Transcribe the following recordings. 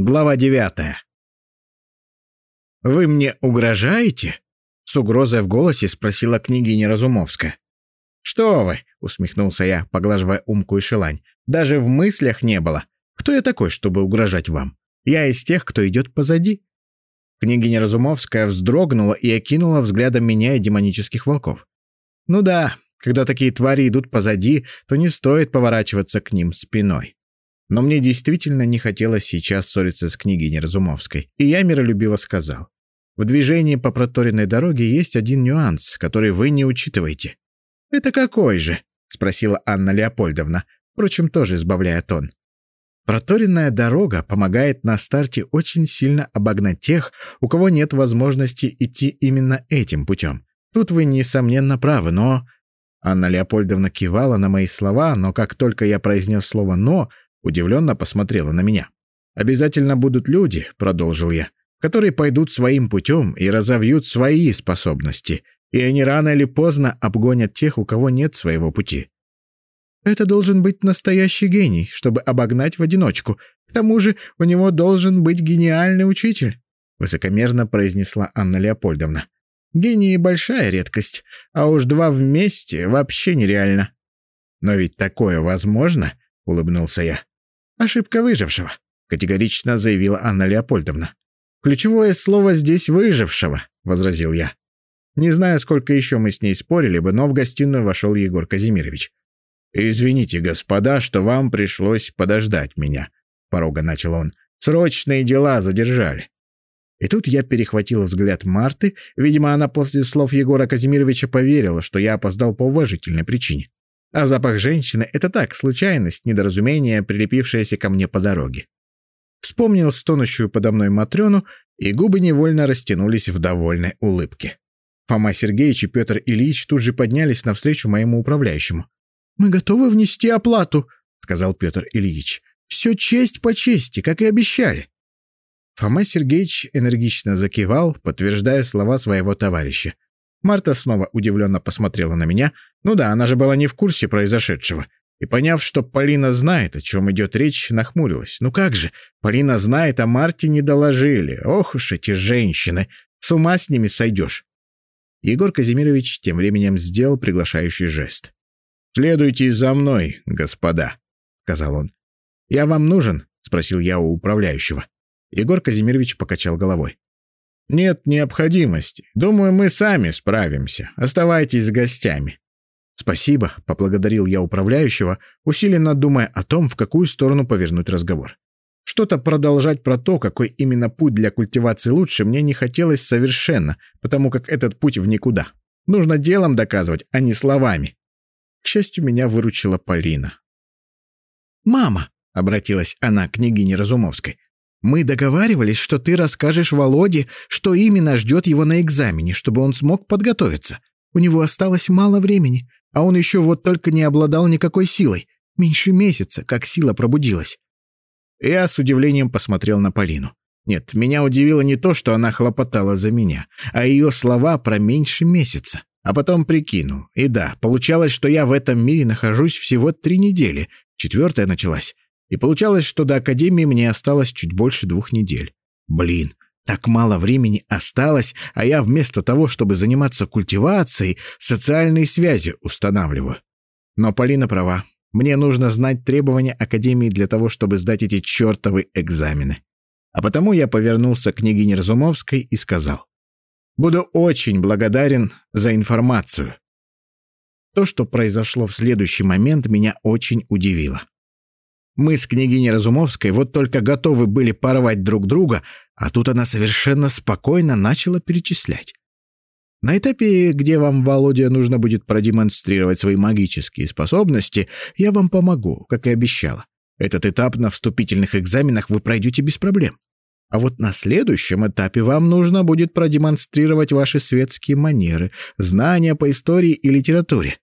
Глава девятая. «Вы мне угрожаете?» — с угрозой в голосе спросила княгиня Разумовская. «Что вы?» — усмехнулся я, поглаживая умку и шелань. «Даже в мыслях не было. Кто я такой, чтобы угрожать вам? Я из тех, кто идет позади». Княгиня Разумовская вздрогнула и окинула взглядом меня и демонических волков. «Ну да, когда такие твари идут позади, то не стоит поворачиваться к ним спиной. Но мне действительно не хотелось сейчас ссориться с княгиней Разумовской, и я миролюбиво сказал. В движении по проторенной дороге есть один нюанс, который вы не учитываете. «Это какой же?» — спросила Анна Леопольдовна, впрочем, тоже избавляя тон. Проторенная дорога помогает на старте очень сильно обогнать тех, у кого нет возможности идти именно этим путем. Тут вы, несомненно, правы, но... Анна Леопольдовна кивала на мои слова, но как только я произнес слово «но», удивленно посмотрела на меня. «Обязательно будут люди», — продолжил я, «которые пойдут своим путем и разовьют свои способности, и они рано или поздно обгонят тех, у кого нет своего пути». «Это должен быть настоящий гений, чтобы обогнать в одиночку. К тому же у него должен быть гениальный учитель», — высокомерно произнесла Анна Леопольдовна. «Гении — большая редкость, а уж два вместе вообще нереально». «Но ведь такое возможно», — улыбнулся я. «Ошибка выжившего», — категорично заявила Анна Леопольдовна. «Ключевое слово здесь «выжившего», — возразил я. Не знаю, сколько еще мы с ней спорили бы, но в гостиную вошел Егор Казимирович. «Извините, господа, что вам пришлось подождать меня», — порога начал он. «Срочные дела задержали». И тут я перехватил взгляд Марты. Видимо, она после слов Егора Казимировича поверила, что я опоздал по уважительной причине. А запах женщины — это так, случайность, недоразумение, прилепившееся ко мне по дороге. Вспомнил стонущую подо мной Матрёну, и губы невольно растянулись в довольной улыбке. Фома Сергеевич и Петр Ильич тут же поднялись навстречу моему управляющему. «Мы готовы внести оплату», — сказал Петр Ильич. «Все честь по чести, как и обещали». Фома Сергеевич энергично закивал, подтверждая слова своего товарища. Марта снова удивленно посмотрела на меня. Ну да, она же была не в курсе произошедшего. И поняв, что Полина знает, о чем идет речь, нахмурилась. Ну как же, Полина знает, а Марте не доложили. Ох уж эти женщины, с ума с ними сойдешь. Егор Казимирович тем временем сделал приглашающий жест. «Следуйте за мной, господа», — сказал он. «Я вам нужен?» — спросил я у управляющего. Егор Казимирович покачал головой. «Нет необходимости. Думаю, мы сами справимся. Оставайтесь с гостями». «Спасибо», — поблагодарил я управляющего, усиленно думая о том, в какую сторону повернуть разговор. Что-то продолжать про то, какой именно путь для культивации лучше, мне не хотелось совершенно, потому как этот путь в никуда. Нужно делом доказывать, а не словами. К счастью, меня выручила Полина. «Мама», — обратилась она к княгине Разумовской, мы договаривались, что ты расскажешь Володе, что именно ждет его на экзамене, чтобы он смог подготовиться. У него осталось мало времени, а он еще вот только не обладал никакой силой. Меньше месяца, как сила пробудилась. Я с удивлением посмотрел на Полину. Нет, меня удивило не то, что она хлопотала за меня, а ее слова про меньше месяца. А потом прикинул. И да, получалось, что я в этом мире нахожусь всего три недели. Четвертая началась. И получалось, что до Академии мне осталось чуть больше двух недель. Блин, так мало времени осталось, а я вместо того, чтобы заниматься культивацией, социальные связи устанавливаю. Но Полина права. Мне нужно знать требования Академии для того, чтобы сдать эти чертовы экзамены. А потому я повернулся к княгине Разумовской и сказал. Буду очень благодарен за информацию. То, что произошло в следующий момент, меня очень удивило. Мы с княгиней Разумовской вот только готовы были порвать друг друга, а тут она совершенно спокойно начала перечислять. На этапе, где вам, Володя, нужно будет продемонстрировать свои магические способности, я вам помогу, как и обещала. Этот этап на вступительных экзаменах вы пройдете без проблем. А вот на следующем этапе вам нужно будет продемонстрировать ваши светские манеры, знания по истории и литературе.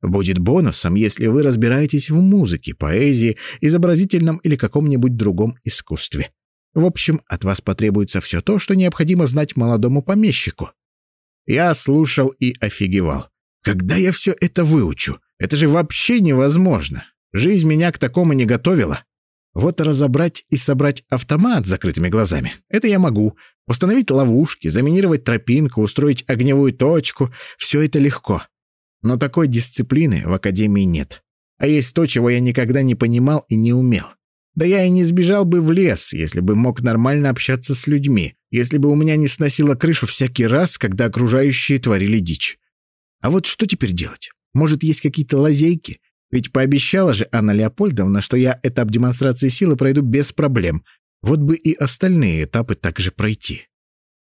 Будет бонусом, если вы разбираетесь в музыке, поэзии, изобразительном или каком-нибудь другом искусстве. В общем, от вас потребуется все то, что необходимо знать молодому помещику. Я слушал и офигевал. Когда я все это выучу? Это же вообще невозможно. Жизнь меня к такому не готовила. Вот разобрать и собрать автомат с закрытыми глазами — это я могу. Установить ловушки, заминировать тропинку, устроить огневую точку — все это легко. Но такой дисциплины в Академии нет. А есть то, чего я никогда не понимал и не умел. Да я и не сбежал бы в лес, если бы мог нормально общаться с людьми, если бы у меня не сносило крышу всякий раз, когда окружающие творили дичь. А вот что теперь делать? Может, есть какие-то лазейки? Ведь пообещала же Анна Леопольдовна, что я этап демонстрации силы пройду без проблем. Вот бы и остальные этапы также пройти.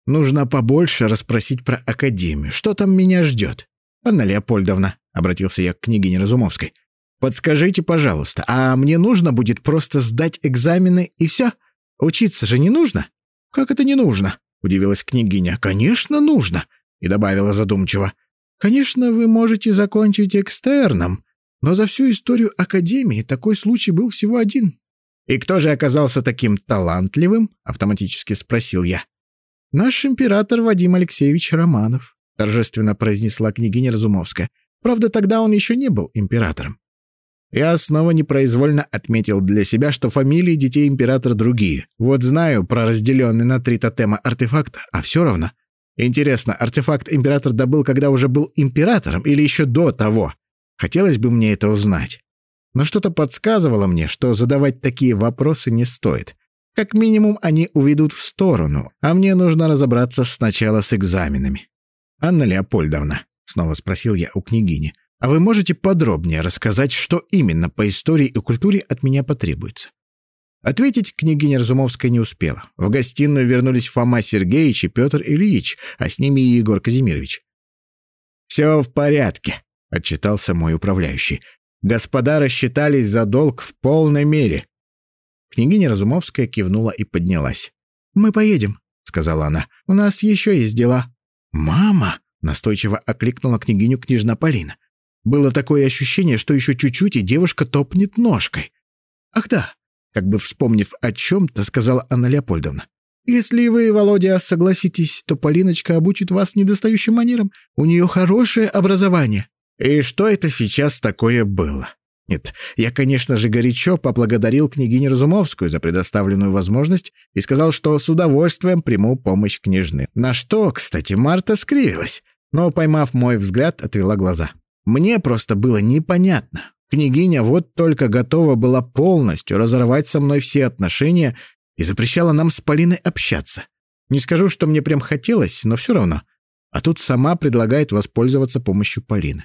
Нужно побольше расспросить про Академию. Что там меня ждет? Анна Леопольдовна, — обратился я к княгине Разумовской, — подскажите, пожалуйста, а мне нужно будет просто сдать экзамены и все? Учиться же не нужно? Как это не нужно? — удивилась княгиня. Конечно, нужно, — и добавила задумчиво. Конечно, вы можете закончить экстерном, но за всю историю Академии такой случай был всего один. «И кто же оказался таким талантливым?» — автоматически спросил я. «Наш император Вадим Алексеевич Романов», — торжественно произнесла княгиня Разумовская. «Правда, тогда он еще не был императором». Я снова непроизвольно отметил для себя, что фамилии детей императора другие. Вот знаю про разделенный на три тотема артефакт, а все равно. Интересно, артефакт император добыл, когда уже был императором или еще до того? Хотелось бы мне это узнать. Но что-то подсказывало мне, что задавать такие вопросы не стоит. Как минимум, они уведут в сторону, а мне нужно разобраться сначала с экзаменами. «Анна Леопольдовна», — снова спросил я у княгини, «а вы можете подробнее рассказать, что именно по истории и культуре от меня потребуется?» Ответить княгиня Разумовская не успела. В гостиную вернулись Фома Сергеевич и Петр Ильич, а с ними и Егор Казимирович. «Все в порядке», отчитался мой управляющий. «Господа рассчитались за долг в полной мере». Княгиня Разумовская кивнула и поднялась. «Мы поедем», — сказала она. «У нас еще есть дела». «Мама!» — настойчиво окликнула княгиню княжна Полина. Было такое ощущение, что еще чуть-чуть, и девушка топнет ножкой. «Ах да!» — как бы вспомнив о чем-то, сказала Анна Леопольдовна. «Если вы, Володя, согласитесь, то Полиночка обучит вас недостающим манерам. У нее хорошее образование». И что это сейчас такое было? Нет, я, конечно же, горячо поблагодарил княгиню Разумовскую за предоставленную возможность и сказал, что с удовольствием приму помощь княжны. На что, кстати, Марта скривилась, но, поймав мой взгляд, отвела глаза. Мне просто было непонятно. Княгиня вот только готова была полностью разорвать со мной все отношения и запрещала нам с Полиной общаться. Не скажу, что мне прям хотелось, но все равно. А тут сама предлагает воспользоваться помощью Полины.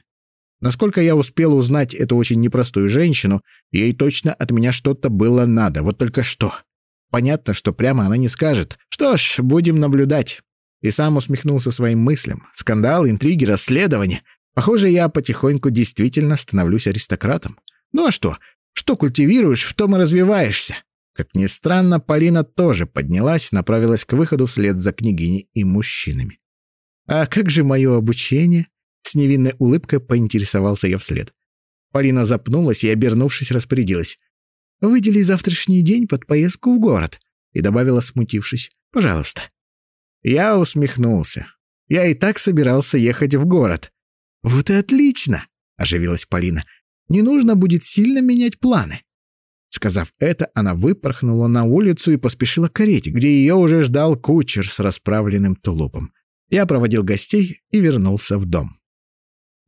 Насколько я успел узнать эту очень непростую женщину, ей точно от меня что-то было надо, вот только что. Понятно, что прямо она не скажет. Что ж, будем наблюдать. И сам усмехнулся своим мыслям. Скандал, интриги, расследования. Похоже, я потихоньку действительно становлюсь аристократом. Ну а что? Что культивируешь, в том и развиваешься. Как ни странно, Полина тоже поднялась, направилась к выходу вслед за княгиней и мужчинами. «А как же мое обучение?» С невинной улыбкой поинтересовался я вслед. Полина запнулась и, обернувшись, распорядилась. «Выдели завтрашний день под поездку в город», и добавила, смутившись. «Пожалуйста». Я усмехнулся. Я и так собирался ехать в город. «Вот и отлично!» — оживилась Полина. «Не нужно будет сильно менять планы». Сказав это, она выпорхнула на улицу и поспешила к карете, где ее уже ждал кучер с расправленным тулупом. Я проводил гостей и вернулся в дом.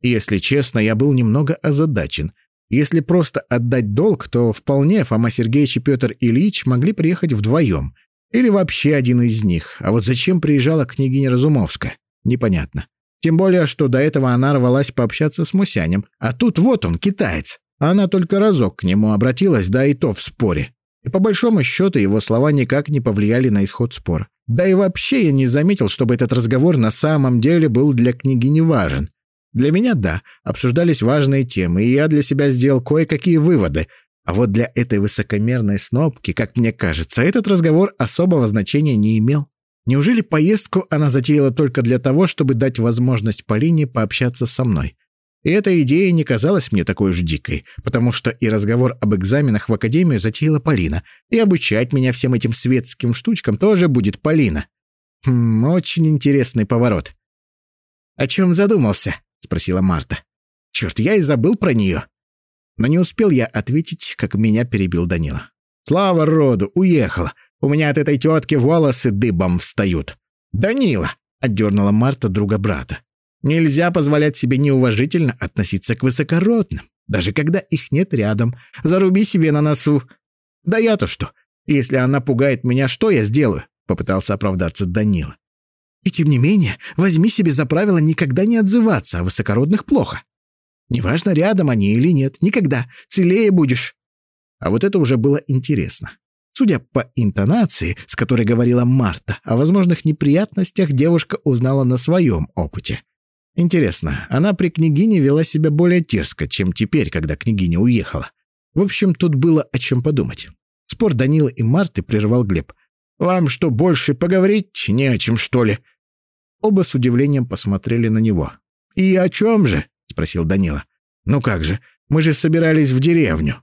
Если честно, я был немного озадачен. Если просто отдать долг, то вполне Фома Сергеевич и Петр Ильич могли приехать вдвоем. Или вообще один из них. А вот зачем приезжала княгиня Разумовская? Непонятно. Тем более, что до этого она рвалась пообщаться с Мусянем. А тут вот он, китаец. Она только разок к нему обратилась, да и то в споре. И по большому счету его слова никак не повлияли на исход спора. Да и вообще я не заметил, чтобы этот разговор на самом деле был для княгини важен. Для меня — да, обсуждались важные темы, и я для себя сделал кое-какие выводы. А вот для этой высокомерной снопки, как мне кажется, этот разговор особого значения не имел. Неужели поездку она затеяла только для того, чтобы дать возможность Полине пообщаться со мной? И эта идея не казалась мне такой уж дикой, потому что и разговор об экзаменах в академию затеяла Полина, и обучать меня всем этим светским штучкам тоже будет Полина. Хм, очень интересный поворот. О чем задумался? — спросила Марта. «Черт, я и забыл про нее». Но не успел я ответить, как меня перебил Данила. Слава роду, уехала. У меня от этой тетки волосы дыбом встают. Данила, отдернула Марта друга брата. Нельзя позволять себе неуважительно относиться к высокородным, даже когда их нет рядом. Заруби себе на носу. Да я-то что? Если она пугает меня, что я сделаю? Попытался оправдаться Данила. И тем не менее, возьми себе за правило никогда не отзываться, а высокородных плохо. Неважно, рядом они или нет, никогда. Целее будешь. А вот это уже было интересно. Судя по интонации, с которой говорила Марта, о возможных неприятностях девушка узнала на своем опыте. Интересно, она при княгине вела себя более терзко, чем теперь, когда княгиня уехала. В общем, тут было о чем подумать. Спор Данила и Марты прервал Глеб. «Вам что, больше поговорить не о чем, что ли?» Оба с удивлением посмотрели на него. «И о чем же?» — спросил Данила. «Ну как же, мы же собирались в деревню».